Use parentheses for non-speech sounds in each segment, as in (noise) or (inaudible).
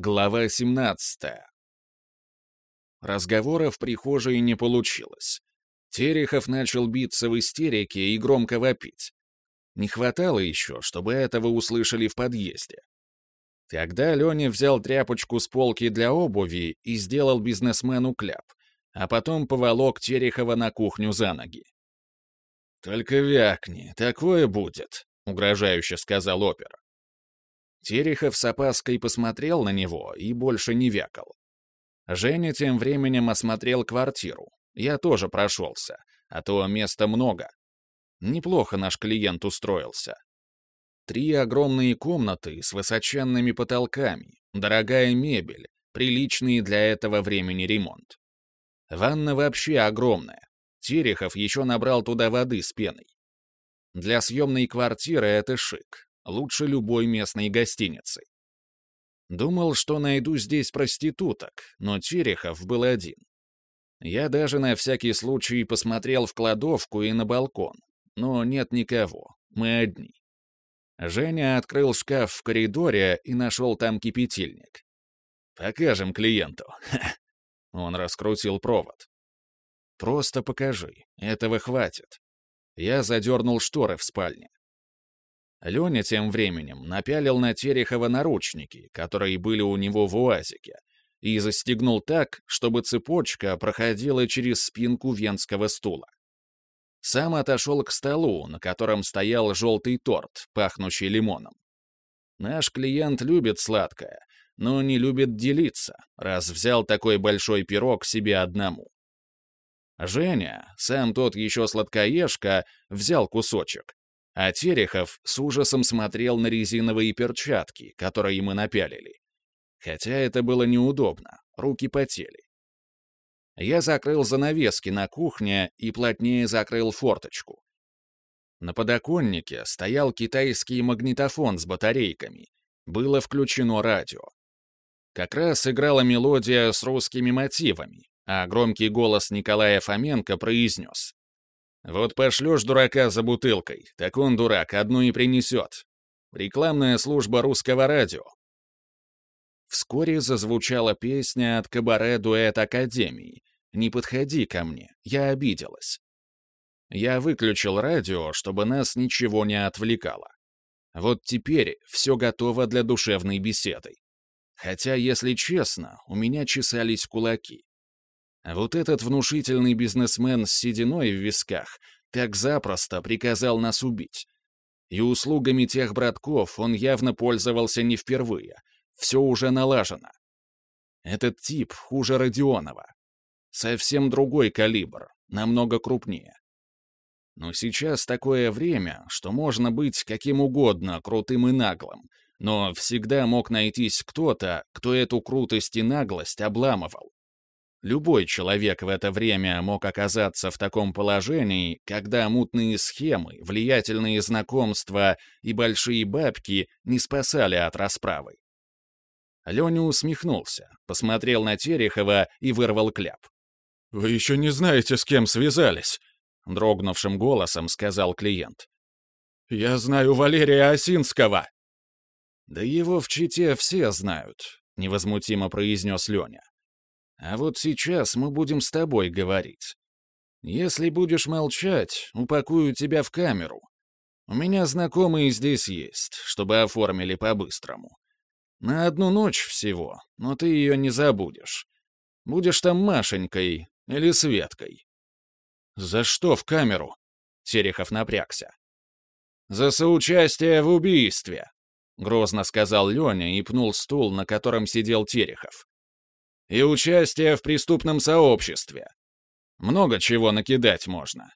Глава 17. Разговора в прихожей не получилось. Терехов начал биться в истерике и громко вопить. Не хватало еще, чтобы этого услышали в подъезде. Тогда Леня взял тряпочку с полки для обуви и сделал бизнесмену кляп, а потом поволок Терехова на кухню за ноги. «Только вякни, такое будет», — угрожающе сказал опер. Терехов с опаской посмотрел на него и больше не вякал. Женя тем временем осмотрел квартиру. Я тоже прошелся, а то места много. Неплохо наш клиент устроился. Три огромные комнаты с высоченными потолками, дорогая мебель, приличный для этого времени ремонт. Ванна вообще огромная. Терехов еще набрал туда воды с пеной. Для съемной квартиры это шик, лучше любой местной гостиницы. Думал, что найду здесь проституток, но Терехов был один. Я даже на всякий случай посмотрел в кладовку и на балкон, но нет никого, мы одни. Женя открыл шкаф в коридоре и нашел там кипятильник. «Покажем клиенту». (laughs) Он раскрутил провод. «Просто покажи, этого хватит». Я задернул шторы в спальне. Леня тем временем напялил на Терехова наручники, которые были у него в УАЗике, и застегнул так, чтобы цепочка проходила через спинку венского стула. Сам отошел к столу, на котором стоял желтый торт, пахнущий лимоном. Наш клиент любит сладкое, но не любит делиться, раз взял такой большой пирог себе одному. Женя, сам тот еще сладкоежка, взял кусочек, а Терехов с ужасом смотрел на резиновые перчатки, которые мы напялили. Хотя это было неудобно, руки потели. Я закрыл занавески на кухне и плотнее закрыл форточку. На подоконнике стоял китайский магнитофон с батарейками. Было включено радио. Как раз играла мелодия с русскими мотивами, а громкий голос Николая Фоменко произнес. Вот пошлешь дурака за бутылкой, так он, дурак, одну и принесет. Рекламная служба русского радио. Вскоре зазвучала песня от кабаре-дуэт Академии «Не подходи ко мне, я обиделась». Я выключил радио, чтобы нас ничего не отвлекало. Вот теперь все готово для душевной беседы. Хотя, если честно, у меня чесались кулаки. Вот этот внушительный бизнесмен с сединой в висках так запросто приказал нас убить. И услугами тех братков он явно пользовался не впервые. Все уже налажено. Этот тип хуже Родионова. Совсем другой калибр, намного крупнее. Но сейчас такое время, что можно быть каким угодно крутым и наглым, но всегда мог найтись кто-то, кто эту крутость и наглость обламывал. Любой человек в это время мог оказаться в таком положении, когда мутные схемы, влиятельные знакомства и большие бабки не спасали от расправы. Леня усмехнулся, посмотрел на Терехова и вырвал кляп. «Вы еще не знаете, с кем связались», — дрогнувшим голосом сказал клиент. «Я знаю Валерия Осинского». «Да его в Чите все знают», — невозмутимо произнес Леня. А вот сейчас мы будем с тобой говорить. Если будешь молчать, упакую тебя в камеру. У меня знакомые здесь есть, чтобы оформили по-быстрому. На одну ночь всего, но ты ее не забудешь. Будешь там Машенькой или Светкой. За что в камеру? Терехов напрягся. За соучастие в убийстве, грозно сказал Леня и пнул стул, на котором сидел Терехов и участие в преступном сообществе. Много чего накидать можно.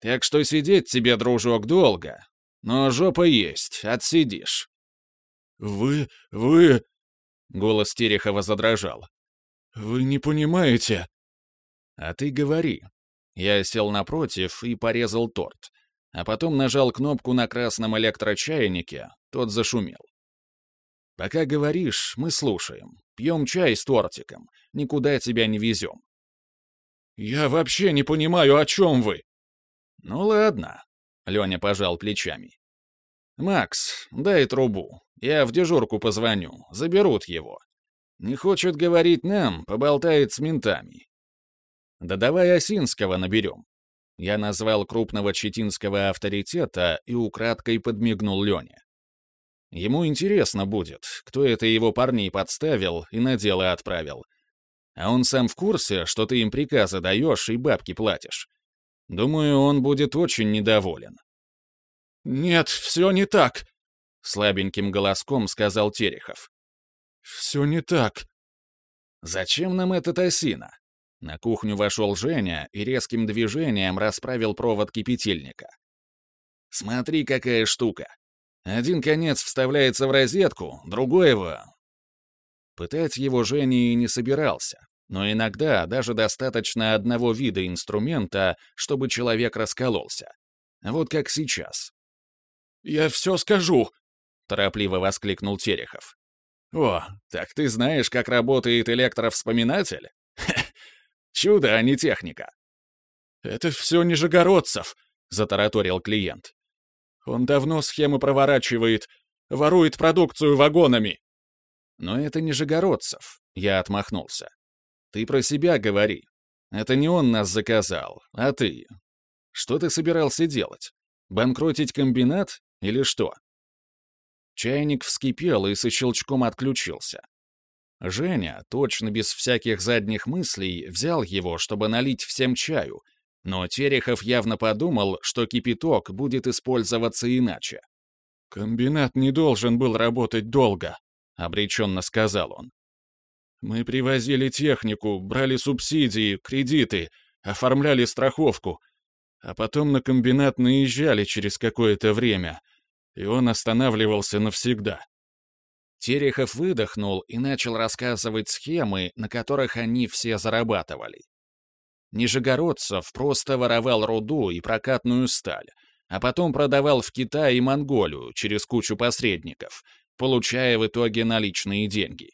Так что сидеть тебе, дружок, долго. Но жопа есть, отсидишь. «Вы... вы...» Голос Терехова задрожал. «Вы не понимаете...» «А ты говори». Я сел напротив и порезал торт, а потом нажал кнопку на красном электрочайнике, тот зашумел. Пока говоришь, мы слушаем. Пьем чай с тортиком. Никуда тебя не везем. Я вообще не понимаю, о чем вы. Ну ладно. Леня пожал плечами. «Макс, дай трубу. Я в дежурку позвоню. Заберут его. Не хочет говорить нам, поболтает с ментами. Да давай Осинского наберем. Я назвал крупного читинского авторитета и украдкой подмигнул Лене. Ему интересно будет, кто это его парней подставил и на дело отправил. А он сам в курсе, что ты им приказы даешь и бабки платишь. Думаю, он будет очень недоволен. «Нет, все не так», — слабеньким голоском сказал Терехов. «Все не так». «Зачем нам этот осина?» На кухню вошел Женя и резким движением расправил провод кипятильника. «Смотри, какая штука. Один конец вставляется в розетку, другой его...» Пытать его Женя и не собирался, но иногда даже достаточно одного вида инструмента, чтобы человек раскололся. Вот как сейчас. «Я все скажу!» — торопливо воскликнул Терехов. «О, так ты знаешь, как работает электровспоминатель? Чудо, а не техника!» «Это все Нижегородцев!» — затараторил клиент. «Он давно схемы проворачивает, ворует продукцию вагонами!» «Но это Нижегородцев!» — я отмахнулся. «Ты про себя говори. Это не он нас заказал, а ты. Что ты собирался делать? Банкротить комбинат или что? Чайник вскипел и со щелчком отключился. Женя, точно без всяких задних мыслей, взял его, чтобы налить всем чаю, но Терехов явно подумал, что кипяток будет использоваться иначе. «Комбинат не должен был работать долго», — обреченно сказал он. «Мы привозили технику, брали субсидии, кредиты, оформляли страховку, а потом на комбинат наезжали через какое-то время, и он останавливался навсегда. Терехов выдохнул и начал рассказывать схемы, на которых они все зарабатывали. Нижегородцев просто воровал руду и прокатную сталь, а потом продавал в Китай и Монголию через кучу посредников, получая в итоге наличные деньги.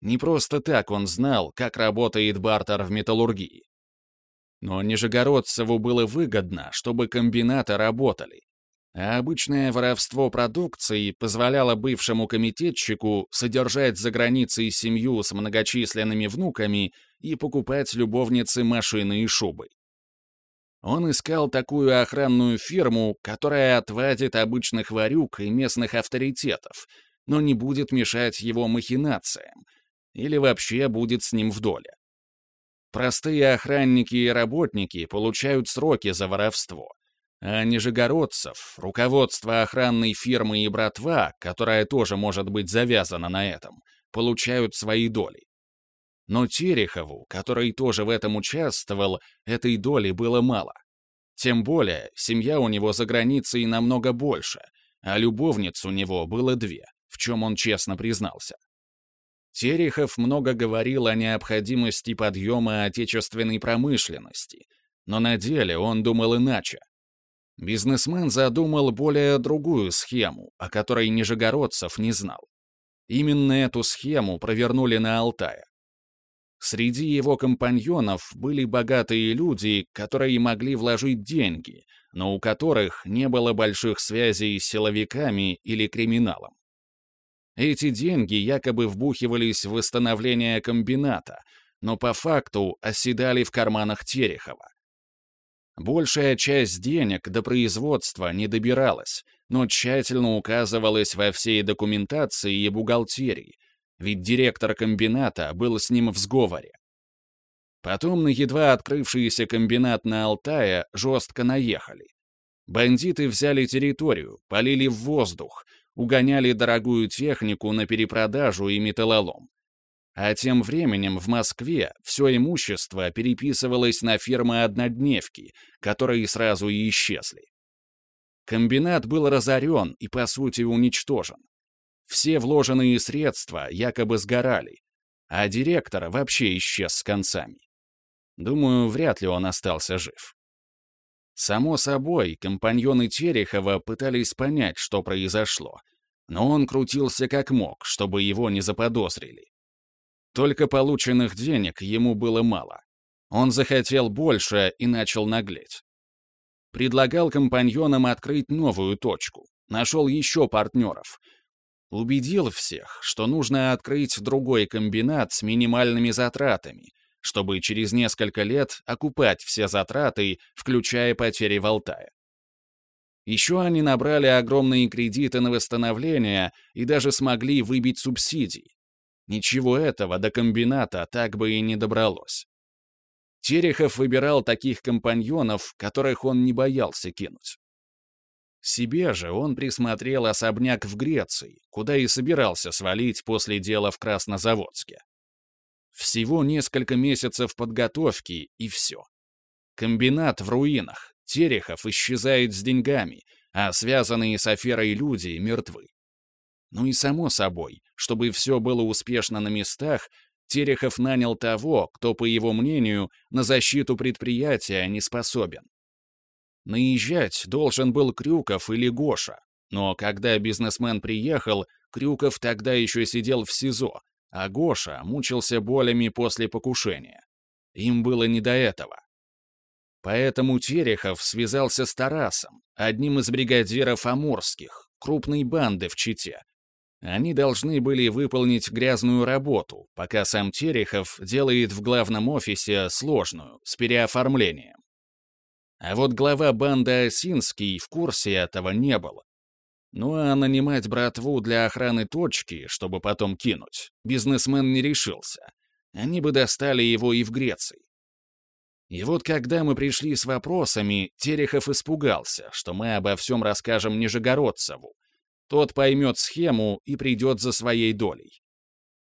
Не просто так он знал, как работает бартер в металлургии. Но Нижегородцеву было выгодно, чтобы комбинаты работали. А обычное воровство продукции позволяло бывшему комитетчику содержать за границей семью с многочисленными внуками и покупать любовницы машины и шубы. Он искал такую охранную фирму, которая отвадит обычных варюк и местных авторитетов, но не будет мешать его махинациям, или вообще будет с ним в доле. Простые охранники и работники получают сроки за воровство. А нижегородцев, руководство охранной фирмы и братва, которая тоже может быть завязана на этом, получают свои доли. Но Терехову, который тоже в этом участвовал, этой доли было мало. Тем более, семья у него за границей намного больше, а любовниц у него было две, в чем он честно признался. Терехов много говорил о необходимости подъема отечественной промышленности, но на деле он думал иначе. Бизнесмен задумал более другую схему, о которой Нижегородцев не знал. Именно эту схему провернули на Алтае. Среди его компаньонов были богатые люди, которые могли вложить деньги, но у которых не было больших связей с силовиками или криминалом. Эти деньги якобы вбухивались в восстановление комбината, но по факту оседали в карманах Терехова. Большая часть денег до производства не добиралась, но тщательно указывалась во всей документации и бухгалтерии, ведь директор комбината был с ним в сговоре. Потом на едва открывшийся комбинат на Алтае жестко наехали. Бандиты взяли территорию, полили в воздух, угоняли дорогую технику на перепродажу и металлолом. А тем временем в Москве все имущество переписывалось на фирмы-однодневки, которые сразу и исчезли. Комбинат был разорен и, по сути, уничтожен. Все вложенные средства якобы сгорали, а директор вообще исчез с концами. Думаю, вряд ли он остался жив. Само собой, компаньоны Терехова пытались понять, что произошло, но он крутился как мог, чтобы его не заподозрили. Только полученных денег ему было мало. Он захотел больше и начал наглеть. Предлагал компаньонам открыть новую точку, нашел еще партнеров. Убедил всех, что нужно открыть другой комбинат с минимальными затратами, чтобы через несколько лет окупать все затраты, включая потери в Алтае. Еще они набрали огромные кредиты на восстановление и даже смогли выбить субсидии. Ничего этого до комбината так бы и не добралось. Терехов выбирал таких компаньонов, которых он не боялся кинуть. Себе же он присмотрел особняк в Греции, куда и собирался свалить после дела в Краснозаводске. Всего несколько месяцев подготовки, и все. Комбинат в руинах, Терехов исчезает с деньгами, а связанные с аферой люди мертвы. Ну и само собой, чтобы все было успешно на местах, Терехов нанял того, кто, по его мнению, на защиту предприятия не способен. Наезжать должен был Крюков или Гоша, но когда бизнесмен приехал, Крюков тогда еще сидел в СИЗО, а Гоша мучился болями после покушения. Им было не до этого. Поэтому Терехов связался с Тарасом, одним из бригадиров Амурских, крупной банды в Чите. Они должны были выполнить грязную работу, пока сам Терехов делает в главном офисе сложную, с переоформлением. А вот глава банды Осинский в курсе этого не был. Ну а нанимать братву для охраны точки, чтобы потом кинуть, бизнесмен не решился. Они бы достали его и в Греции. И вот когда мы пришли с вопросами, Терехов испугался, что мы обо всем расскажем Нижегородцеву. Тот поймет схему и придет за своей долей.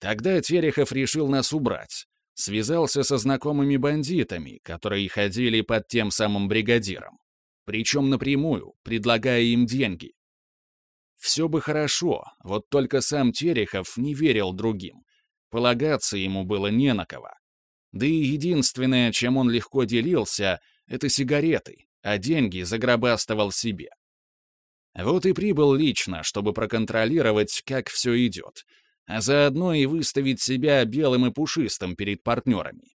Тогда Терехов решил нас убрать, связался со знакомыми бандитами, которые ходили под тем самым бригадиром. Причем напрямую, предлагая им деньги. Все бы хорошо, вот только сам Терехов не верил другим. Полагаться ему было не на кого. Да и единственное, чем он легко делился, это сигареты, а деньги загробастывал себе. Вот и прибыл лично, чтобы проконтролировать, как все идет, а заодно и выставить себя белым и пушистым перед партнерами.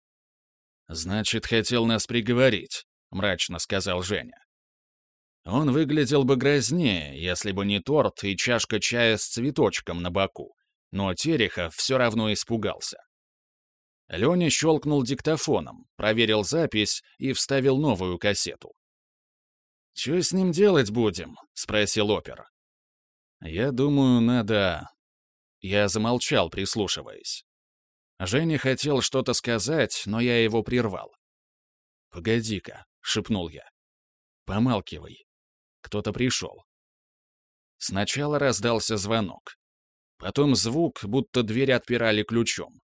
«Значит, хотел нас приговорить», — мрачно сказал Женя. Он выглядел бы грознее, если бы не торт и чашка чая с цветочком на боку, но Терехов все равно испугался. Леня щелкнул диктофоном, проверил запись и вставил новую кассету. «Что с ним делать будем?» — спросил опер. «Я думаю, надо я замолчал, прислушиваясь. Женя хотел что-то сказать, но я его прервал. «Погоди-ка», — шепнул я. «Помалкивай. Кто-то пришел». Сначала раздался звонок. Потом звук, будто дверь отпирали ключом.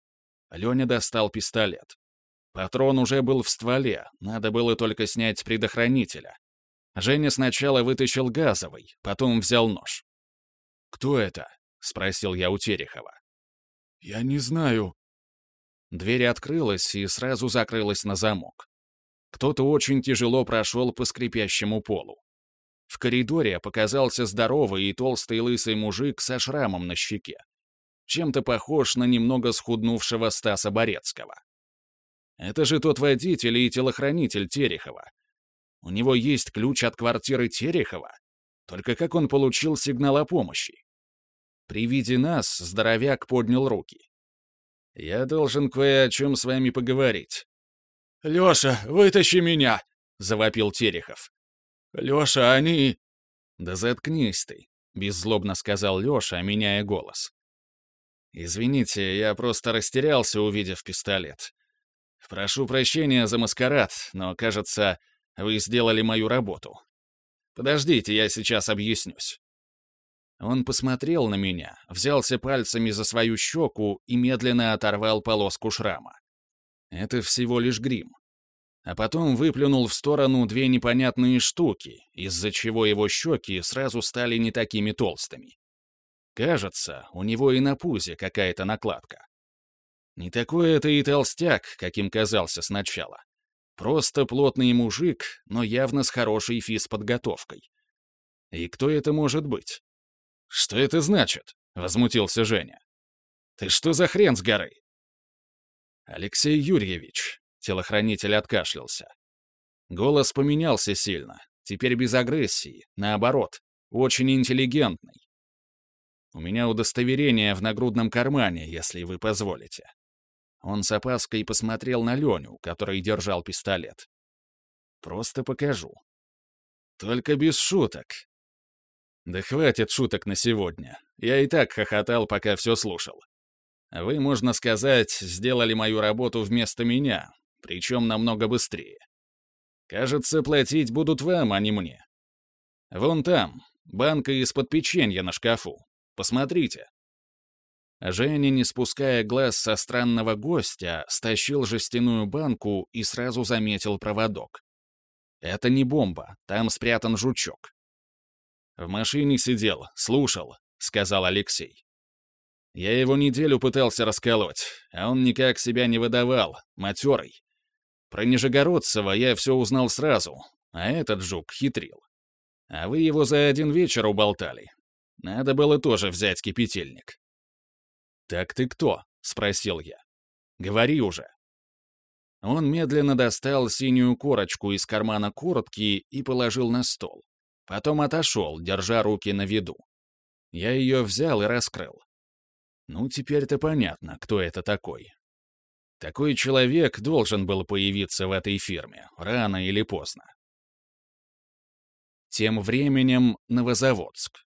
Леня достал пистолет. Патрон уже был в стволе, надо было только снять предохранителя. Женя сначала вытащил газовый, потом взял нож. «Кто это?» — спросил я у Терехова. «Я не знаю». Дверь открылась и сразу закрылась на замок. Кто-то очень тяжело прошел по скрипящему полу. В коридоре показался здоровый и толстый лысый мужик со шрамом на щеке. Чем-то похож на немного схуднувшего Стаса Борецкого. Это же тот водитель и телохранитель Терехова. У него есть ключ от квартиры Терехова. Только как он получил сигнал о помощи? При виде нас здоровяк поднял руки. «Я должен кое о чем с вами поговорить». «Леша, вытащи меня!» — завопил Терехов. «Леша, они...» «Да заткнись ты», — беззлобно сказал Леша, меняя голос. «Извините, я просто растерялся, увидев пистолет. Прошу прощения за маскарад, но, кажется, вы сделали мою работу. Подождите, я сейчас объяснюсь». Он посмотрел на меня, взялся пальцами за свою щеку и медленно оторвал полоску шрама. Это всего лишь грим. А потом выплюнул в сторону две непонятные штуки, из-за чего его щеки сразу стали не такими толстыми. Кажется, у него и на пузе какая-то накладка. Не такой это и толстяк, каким казался сначала. Просто плотный мужик, но явно с хорошей физподготовкой. И кто это может быть? «Что это значит?» — возмутился Женя. «Ты что за хрен с горы?» «Алексей Юрьевич», — телохранитель откашлялся. Голос поменялся сильно, теперь без агрессии, наоборот, очень интеллигентный. У меня удостоверение в нагрудном кармане, если вы позволите». Он с опаской посмотрел на Леню, который держал пистолет. «Просто покажу». «Только без шуток». «Да хватит шуток на сегодня. Я и так хохотал, пока все слушал. Вы, можно сказать, сделали мою работу вместо меня, причем намного быстрее. Кажется, платить будут вам, а не мне. Вон там, банка из-под печенья на шкафу. Посмотрите». Женя, не спуская глаз со странного гостя, стащил жестяную банку и сразу заметил проводок. Это не бомба, там спрятан жучок. «В машине сидел, слушал», — сказал Алексей. Я его неделю пытался расколоть, а он никак себя не выдавал, матерый. Про Нижегородцева я все узнал сразу, а этот жук хитрил. А вы его за один вечер уболтали. Надо было тоже взять кипятильник. «Так ты кто?» — спросил я. «Говори уже». Он медленно достал синюю корочку из кармана куртки и положил на стол. Потом отошел, держа руки на виду. Я ее взял и раскрыл. Ну, теперь-то понятно, кто это такой. Такой человек должен был появиться в этой фирме, рано или поздно. Тем временем Новозаводск.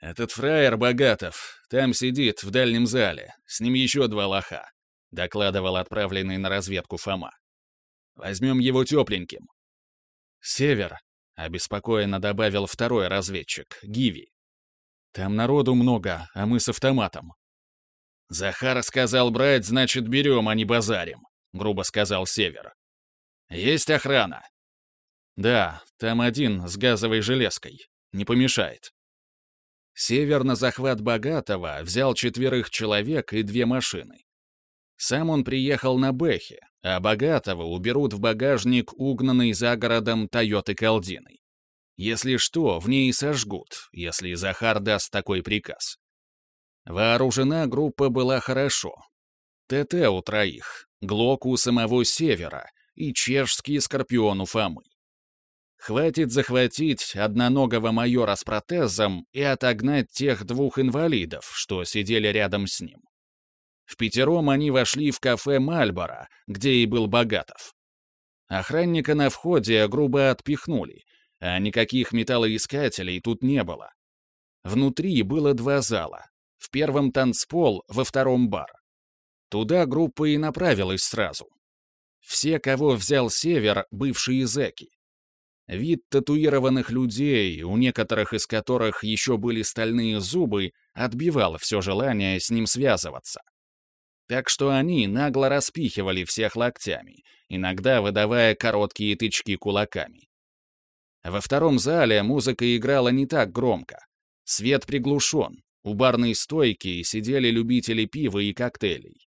«Этот фраер Богатов там сидит, в дальнем зале, с ним еще два лоха», — докладывал отправленный на разведку Фома. «Возьмем его тепленьким». «Север», — обеспокоенно добавил второй разведчик, Гиви. «Там народу много, а мы с автоматом». «Захар сказал брать, значит, берем, а не базарим», — грубо сказал Север. «Есть охрана?» «Да, там один с газовой железкой. Не помешает». Север на захват Богатого взял четверых человек и две машины. Сам он приехал на Бэхе, а Богатого уберут в багажник угнанный за городом Тойоты Калдиной. Если что, в ней сожгут, если Захар даст такой приказ. Вооружена группа была хорошо. ТТ у троих, Глок у самого Севера и чешский Скорпион у Фомы. Хватит захватить одноногого майора с протезом и отогнать тех двух инвалидов, что сидели рядом с ним. В пятером они вошли в кафе «Мальборо», где и был Богатов. Охранника на входе грубо отпихнули, а никаких металлоискателей тут не было. Внутри было два зала. В первом танцпол, во втором бар. Туда группа и направилась сразу. Все, кого взял Север, бывшие зэки. Вид татуированных людей, у некоторых из которых еще были стальные зубы, отбивал все желание с ним связываться. Так что они нагло распихивали всех локтями, иногда выдавая короткие тычки кулаками. Во втором зале музыка играла не так громко. Свет приглушен, у барной стойки сидели любители пива и коктейлей.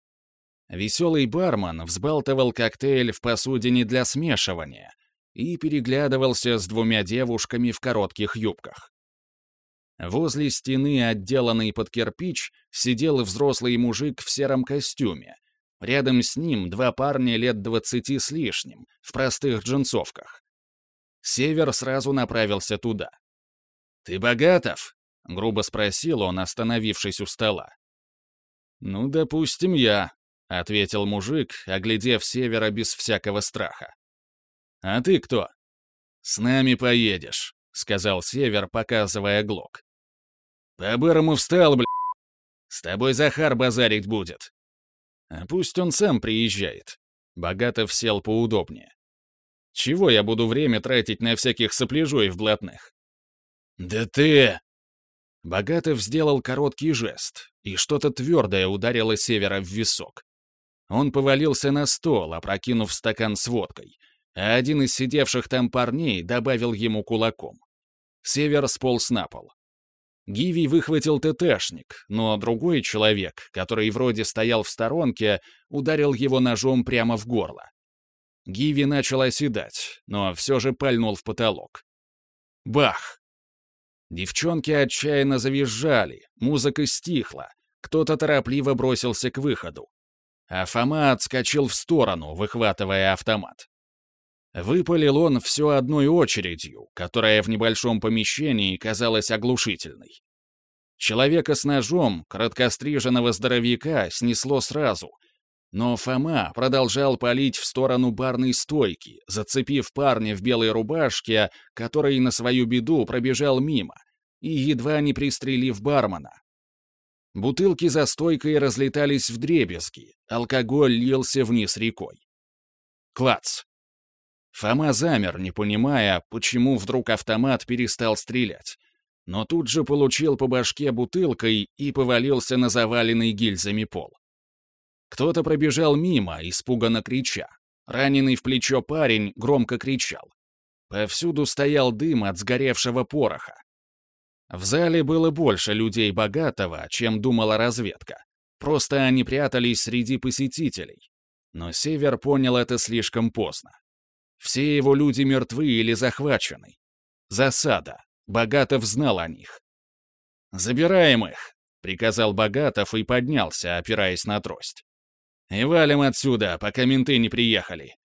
Веселый бармен взбалтывал коктейль в посудине для смешивания — и переглядывался с двумя девушками в коротких юбках. Возле стены, отделанной под кирпич, сидел взрослый мужик в сером костюме. Рядом с ним два парня лет двадцати с лишним, в простых джинсовках. Север сразу направился туда. «Ты Богатов?» — грубо спросил он, остановившись у стола. «Ну, допустим, я», — ответил мужик, оглядев Севера без всякого страха. «А ты кто?» «С нами поедешь», — сказал Север, показывая глок. «По-бырому встал, бля. С тобой Захар базарить будет». «А пусть он сам приезжает». Богатов сел поудобнее. «Чего я буду время тратить на всяких сопляжой в блатных?» «Да ты...» Богатов сделал короткий жест, и что-то твердое ударило Севера в висок. Он повалился на стол, опрокинув стакан с водкой, а один из сидевших там парней добавил ему кулаком. Север сполз на пол. Гиви выхватил ТТшник, но другой человек, который вроде стоял в сторонке, ударил его ножом прямо в горло. Гиви начал оседать, но все же пальнул в потолок. Бах! Девчонки отчаянно завизжали, музыка стихла, кто-то торопливо бросился к выходу. А Фома отскочил в сторону, выхватывая автомат. Выпалил он все одной очередью, которая в небольшом помещении казалась оглушительной. Человека с ножом, короткостриженного здоровяка, снесло сразу. Но Фома продолжал палить в сторону барной стойки, зацепив парня в белой рубашке, который на свою беду пробежал мимо, и едва не пристрелив бармена. Бутылки за стойкой разлетались в дребезги, алкоголь лился вниз рекой. Клац! Фома замер, не понимая, почему вдруг автомат перестал стрелять. Но тут же получил по башке бутылкой и повалился на заваленный гильзами пол. Кто-то пробежал мимо, испуганно крича. Раненый в плечо парень громко кричал. Повсюду стоял дым от сгоревшего пороха. В зале было больше людей богатого, чем думала разведка. Просто они прятались среди посетителей. Но Север понял это слишком поздно. Все его люди мертвы или захвачены. Засада. Богатов знал о них. «Забираем их», — приказал Богатов и поднялся, опираясь на трость. «И валим отсюда, пока менты не приехали.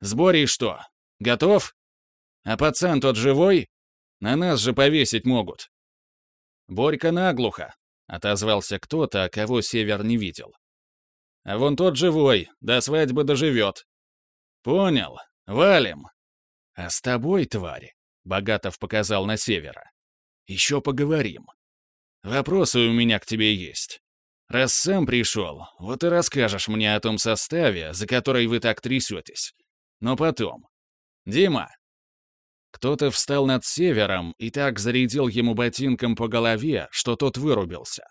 С Борей что, готов? А пацан тот живой? На нас же повесить могут». «Борька наглухо», — отозвался кто-то, кого Север не видел. «А вон тот живой, до свадьбы доживет». «Понял, Валим!» «А с тобой, тварь!» — Богатов показал на севера. «Еще поговорим. Вопросы у меня к тебе есть. Раз сам пришел, вот и расскажешь мне о том составе, за который вы так трясетесь. Но потом. Дима!» Кто-то встал над севером и так зарядил ему ботинком по голове, что тот вырубился.